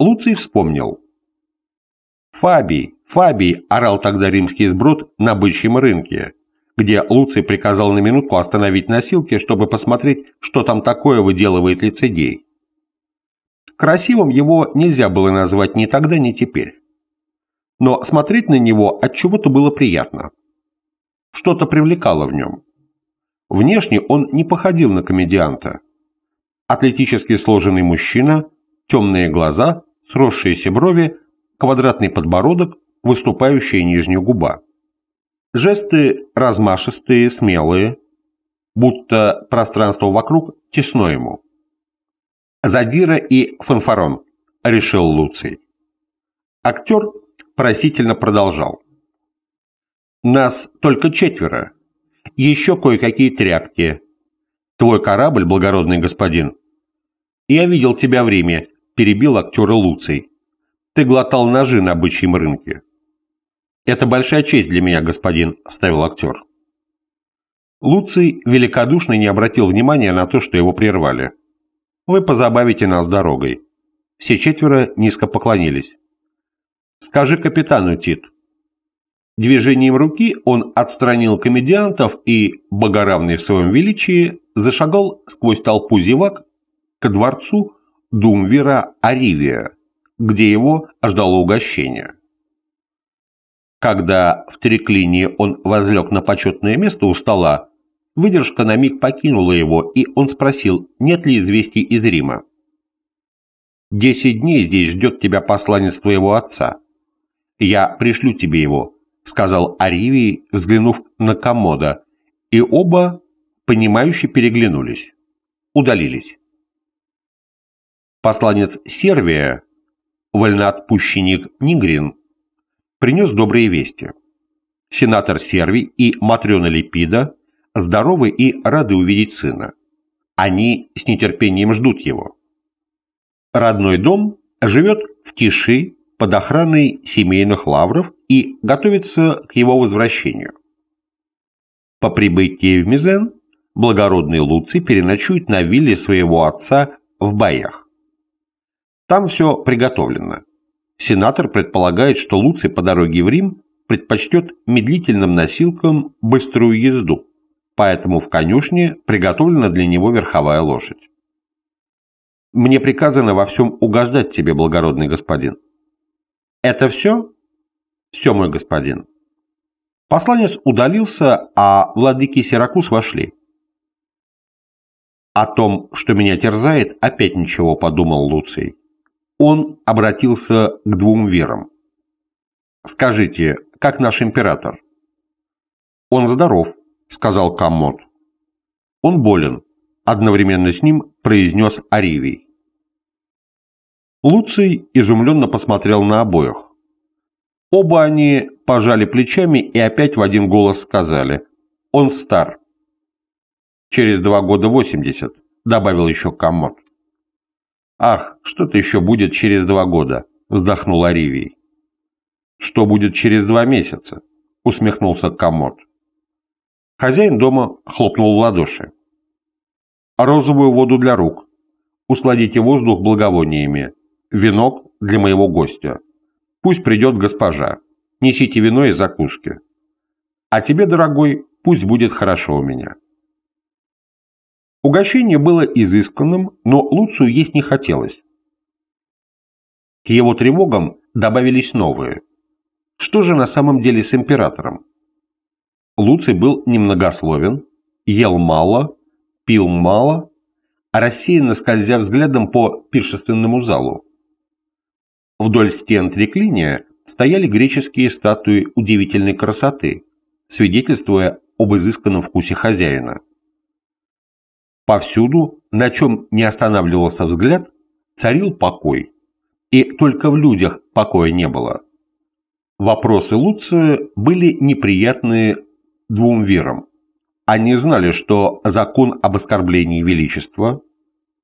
Луций вспомнил. «Фабий, Фабий!» – орал тогда римский сброд на бычьем рынке, где Луций приказал на минутку остановить носилки, чтобы посмотреть, что там такое выделывает лицедей. Красивым его нельзя было назвать ни тогда, ни теперь. Но смотреть на него от чего-то было приятно. Что-то привлекало в нем. Внешне он не походил на комедианта. Атлетически сложенный мужчина, темные глаза, сросшиеся брови, квадратный подбородок, выступающая нижняя губа. Жесты размашистые, смелые, будто пространство вокруг тесно ему. «Задира и фанфарон», — решил Луций. Актер просительно продолжал. «Нас только четверо. Еще кое-какие тряпки. Твой корабль, благородный господин. Я видел тебя в Риме», — перебил актера Луций. «Ты глотал ножи на бычьем рынке». «Это большая честь для меня, господин», – вставил актер. Луций великодушно не обратил внимания на то, что его прервали. «Вы позабавите нас дорогой». Все четверо низко поклонились. «Скажи капитану, Тит». Движением руки он отстранил комедиантов и, богоравный в своем величии, зашагал сквозь толпу зевак к дворцу Думвера Аривия, где его ждало угощение. Когда в треклине он возлег на почетное место у стола, выдержка на миг покинула его, и он спросил, нет ли известий из Рима. «Десять дней здесь ждет тебя посланец твоего отца. Я пришлю тебе его», — сказал Аривий, взглянув на комода, и оба, понимающе переглянулись, удалились. Посланец Сервия, вольноотпущенник Нигрин, принес добрые вести. Сенатор Серви и Матрена Липида здоровы и рады увидеть сына. Они с нетерпением ждут его. Родной дом живет в тиши под охраной семейных лавров и готовится к его возвращению. По прибытии в Мизен благородный Луций переночует на вилле своего отца в Баях. Там все приготовлено. Сенатор предполагает, что Луций по дороге в Рим предпочтет медлительным носилкам быструю езду, поэтому в конюшне приготовлена для него верховая лошадь. Мне приказано во всем угождать тебе, благородный господин. Это все? Все, мой господин. Посланец удалился, а владыки Сиракус вошли. О том, что меня терзает, опять ничего подумал Луций он обратился к двум верам. «Скажите, как наш император?» «Он здоров», — сказал Каммот. «Он болен», — одновременно с ним произнес Аривий. Луций изумленно посмотрел на обоих. Оба они пожали плечами и опять в один голос сказали «Он стар». «Через два года восемьдесят», — добавил еще Каммот. «Ах, что-то еще будет через два года», – вздохнул Аривий. «Что будет через два месяца?» – усмехнулся Комод. Хозяин дома хлопнул в ладоши. «Розовую воду для рук. Усладите воздух благовониями. Венок для моего гостя. Пусть придет госпожа. Несите вино и закуски. А тебе, дорогой, пусть будет хорошо у меня». Угощение было изысканным, но Луцию есть не хотелось. К его тревогам добавились новые. Что же на самом деле с императором? Луций был немногословен, ел мало, пил мало, а рассеянно скользя взглядом по пиршественному залу. Вдоль стен триклиния стояли греческие статуи удивительной красоты, свидетельствуя об изысканном вкусе хозяина. Повсюду, на чем не останавливался взгляд, царил покой. И только в людях покоя не было. Вопросы Луция были неприятны двум верам. Они знали, что закон об оскорблении величества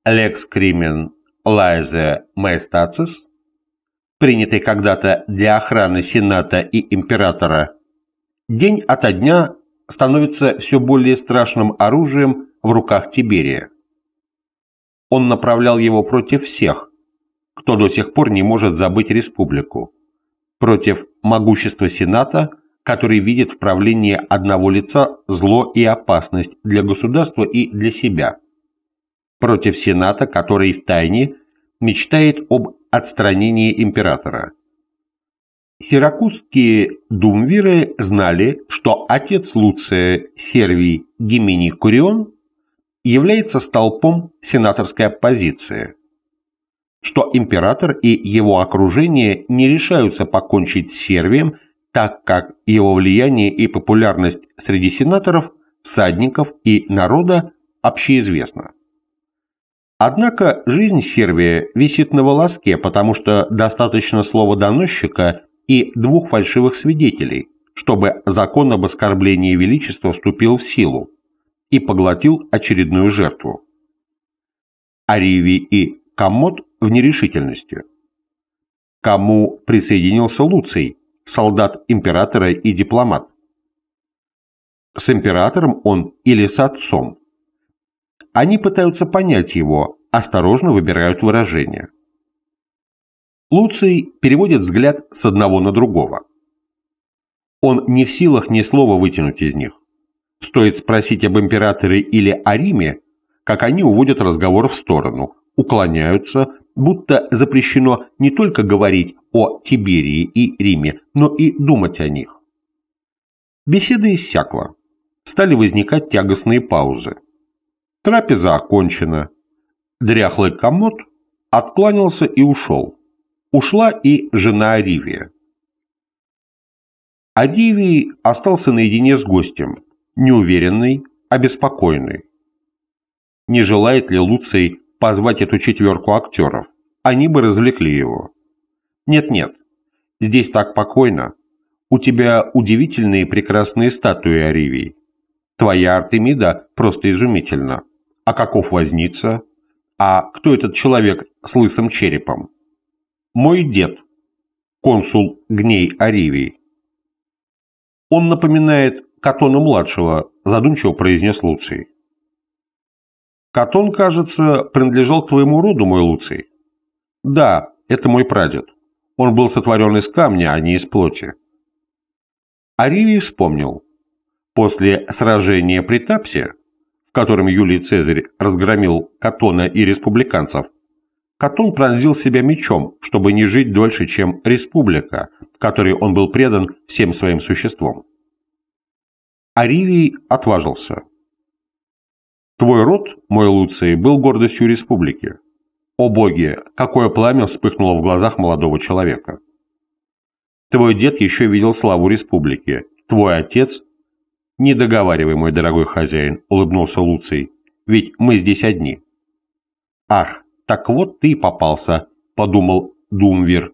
«lex crimen laese maestatis», принятый когда-то для охраны Сената и Императора, день ото дня становится все более страшным оружием в руках Тиберия. Он направлял его против всех, кто до сих пор не может забыть республику, против могущества Сената, который видит в правлении одного лица зло и опасность для государства и для себя, против Сената, который в тайне мечтает об отстранении императора. Сиракузские думвиры знали, что отец Луция Сервий Гимини Курион является столпом сенаторской оппозиции, что император и его окружение не решаются покончить с Сервием, так как его влияние и популярность среди сенаторов, всадников и народа общеизвестна. Однако жизнь Сервия висит на волоске, потому что достаточно слова доносчика и двух фальшивых свидетелей, чтобы закон об оскорблении величества вступил в силу и поглотил очередную жертву. Ариви и Комод в нерешительности. Кому присоединился Луций, солдат императора и дипломат? С императором он или с отцом? Они пытаются понять его, осторожно выбирают выражения. Луций переводит взгляд с одного на другого. Он не в силах ни слова вытянуть из них. Стоит спросить об императоре или о Риме, как они уводят разговор в сторону, уклоняются, будто запрещено не только говорить о Тиберии и Риме, но и думать о них. Беседа иссякла. Стали возникать тягостные паузы. Трапеза окончена. Дряхлый комод откланялся и ушел. Ушла и жена Аривия. Аривий остался наедине с гостем, неуверенный, обеспокоенный. Не желает ли Луций позвать эту четверку актеров? Они бы развлекли его. Нет-нет, здесь так покойно. У тебя удивительные прекрасные статуи, Аривий. Твоя Артемида просто изумительна. А каков возница? А кто этот человек с лысым черепом? Мой дед, консул Гней Аривий. Он напоминает Катона-младшего, задумчиво произнес Луций. Катон, кажется, принадлежал к твоему роду, мой Луций. Да, это мой прадед. Он был сотворен из камня, а не из плоти. Аривий вспомнил. После сражения при Тапсе, в котором Юлий Цезарь разгромил Катона и республиканцев, Катон пронзил себя мечом, чтобы не жить дольше, чем республика, которой он был предан всем своим существом. Аривий отважился. «Твой род, мой Луций, был гордостью республики. О боги, какое пламя вспыхнуло в глазах молодого человека! Твой дед еще видел славу республики. Твой отец...» «Не договаривай, мой дорогой хозяин», — улыбнулся Луций, — «ведь мы здесь одни». «Ах, «Так вот ты попался», — подумал Думвир.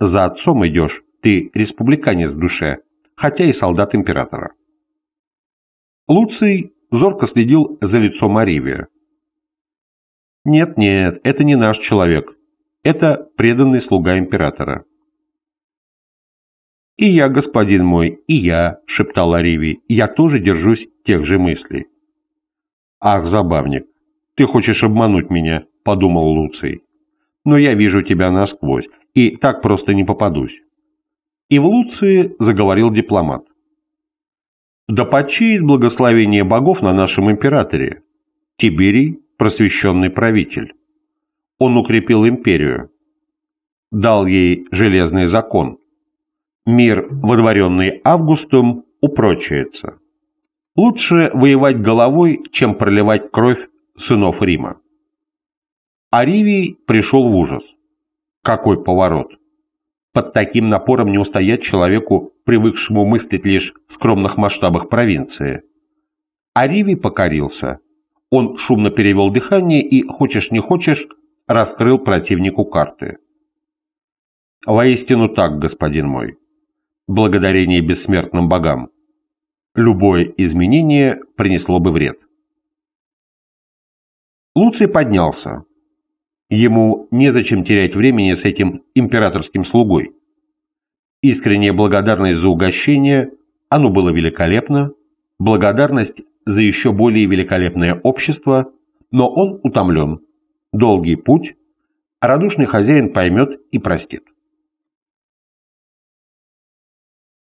«За отцом идешь, ты республиканец в душе, хотя и солдат императора». Луций зорко следил за лицом Аривия. «Нет-нет, это не наш человек. Это преданный слуга императора». «И я, господин мой, и я», — шептал Аривий, — «я тоже держусь тех же мыслей». «Ах, забавник, ты хочешь обмануть меня», — подумал Луций. «Но я вижу тебя насквозь, и так просто не попадусь». И в Луции заговорил дипломат. «Да почеет благословение богов на нашем императоре. Тиберий – просвещенный правитель. Он укрепил империю, дал ей железный закон. Мир, водворенный Августом, упрочается. Лучше воевать головой, чем проливать кровь сынов Рима. Аривий пришел в ужас. Какой поворот! Под таким напором не устоять человеку, привыкшему мыслить лишь в скромных масштабах провинции. Аривий покорился. Он шумно перевел дыхание и, хочешь не хочешь, раскрыл противнику карты. Воистину так, господин мой. Благодарение бессмертным богам. Любое изменение принесло бы вред. Луций поднялся. Ему незачем терять времени с этим императорским слугой. Искренняя благодарность за угощение, оно было великолепно, благодарность за еще более великолепное общество, но он утомлен. Долгий путь, радушный хозяин поймет и простит.